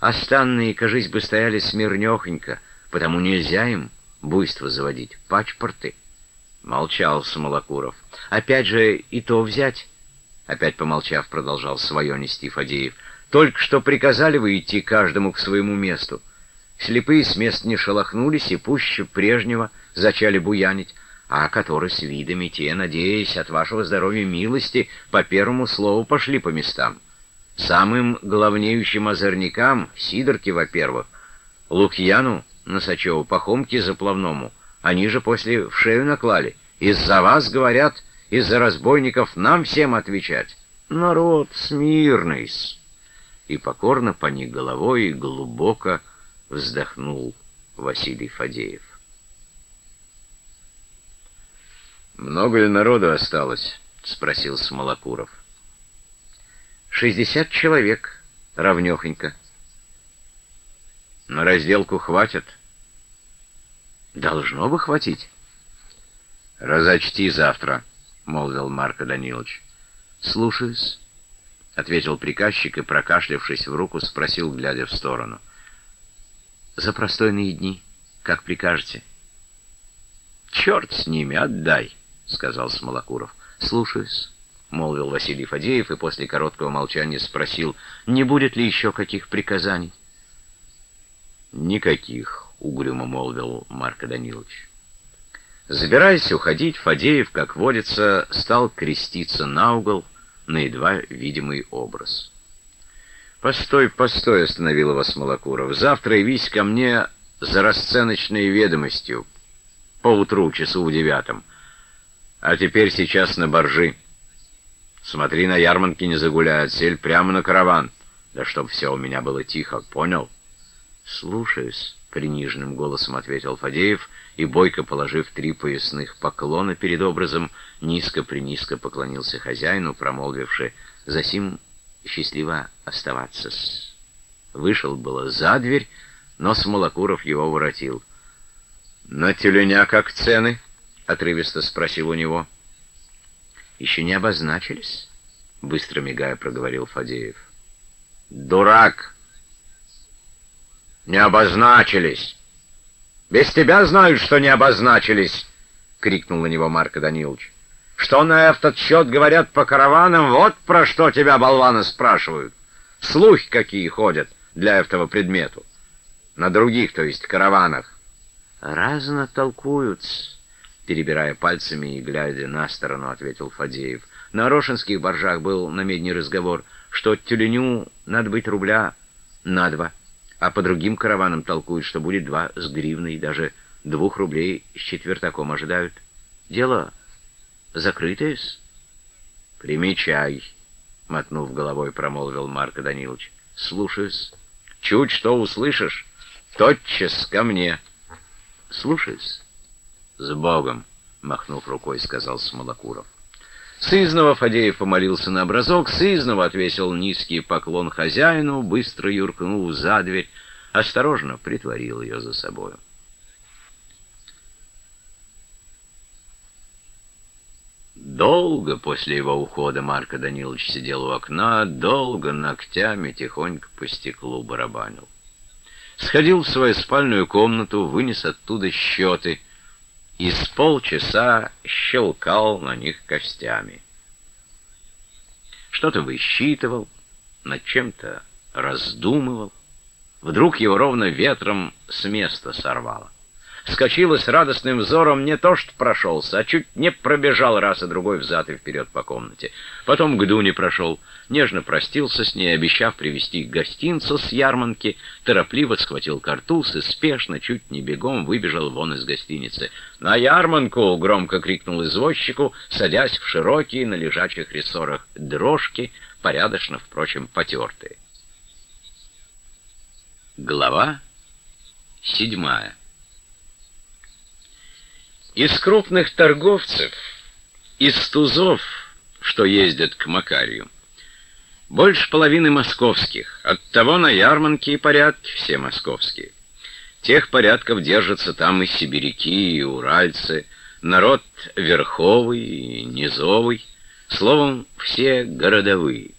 Останные, кажись бы, стояли смирнёхонько, потому нельзя им буйство заводить, пачпорты. Молчал Самолокуров. Опять же и то взять. Опять помолчав, продолжал свое нести Фадеев. Только что приказали вы идти каждому к своему месту. Слепые с мест не шелохнулись и пуще прежнего зачали буянить, а которые с видами те, надеясь от вашего здоровья милости, по первому слову пошли по местам. Самым главнеющим озорникам, Сидорке, во-первых, Лукьяну, Носачеву, Пахомке Заплавному, они же после в шею наклали. Из-за вас, говорят, из-за разбойников нам всем отвечать. Народ смирный И покорно поник головой и глубоко вздохнул Василий Фадеев. «Много ли народу осталось?» — спросил Смолокуров. «Шестьдесят человек, равнёхонько». «На разделку хватит?» «Должно бы хватить». «Разочти завтра», — молвил Марко Данилович. «Слушаюсь», — ответил приказчик и, прокашлявшись в руку, спросил, глядя в сторону. «За простойные дни, как прикажете». «Черт с ними, отдай», — сказал Смолокуров. «Слушаюсь», — молвил Василий Фадеев и после короткого молчания спросил, не будет ли еще каких приказаний. «Никаких», — угрюмо молвил Марко Данилович. Забираясь уходить, Фадеев, как водится, стал креститься на угол на едва видимый образ. «Постой, постой!» — остановил его Смолокуров. «Завтра явись ко мне за расценочной ведомостью, поутру, часу в девятом. А теперь сейчас на боржи. Смотри, на ярмарке не загуляют, сель прямо на караван. Да чтоб все у меня было тихо, понял?» «Слушаюсь», — приниженным голосом ответил Фадеев — и, бойко положив три поясных поклона перед образом, низко-принизко поклонился хозяину, промолвивши «Засим счастливо оставаться -с». Вышел было за дверь, но Смолокуров его воротил. «На тюленя как цены?» — отрывисто спросил у него. «Еще не обозначились?» — быстро мигая проговорил Фадеев. «Дурак! Не обозначились!» Без тебя знают, что не обозначились, — крикнул на него Марко Данилович. Что на этот счет говорят по караванам, вот про что тебя болваны спрашивают. Слухи какие ходят для этого предмету. На других, то есть, караванах. Разно толкуются, перебирая пальцами и глядя на сторону, ответил Фадеев. На Рошинских боржах был на медне разговор, что тюленю надо быть рубля на два а по другим караванам толкуют, что будет два с гривной, даже двух рублей с четвертаком ожидают. Дело закрытое -с. Примечай, мотнув головой, промолвил Марко Данилович. Слушаюсь. Чуть что услышишь, тотчас ко мне. Слушаюсь. С Богом, махнув рукой, сказал Смолокуров. Сызнова Фадеев помолился на образок, Сызнова отвесил низкий поклон хозяину, быстро юркнул за дверь, осторожно притворил ее за собою. Долго после его ухода Марко Данилович сидел у окна, долго ногтями тихонько по стеклу барабанил. Сходил в свою спальную комнату, вынес оттуда счеты — и с полчаса щелкал на них костями. Что-то высчитывал, над чем-то раздумывал. Вдруг его ровно ветром с места сорвало. Вскочил с радостным взором не то что прошелся, а чуть не пробежал раз и другой взад и вперед по комнате. Потом к Дуне прошел, нежно простился с ней, обещав привезти гостинцу с ярманки, торопливо схватил картуз и спешно, чуть не бегом, выбежал вон из гостиницы. «На ярманку!» — громко крикнул извозчику, садясь в широкие на лежачих рессорах дрожки, порядочно, впрочем, потертые. Глава седьмая из крупных торговцев, из тузов, что ездят к Макарию, больше половины московских, оттого на ярмарке и порядки все московские. Тех порядков держатся там и сибиряки, и уральцы, народ верховый и низовый, словом, все городовые.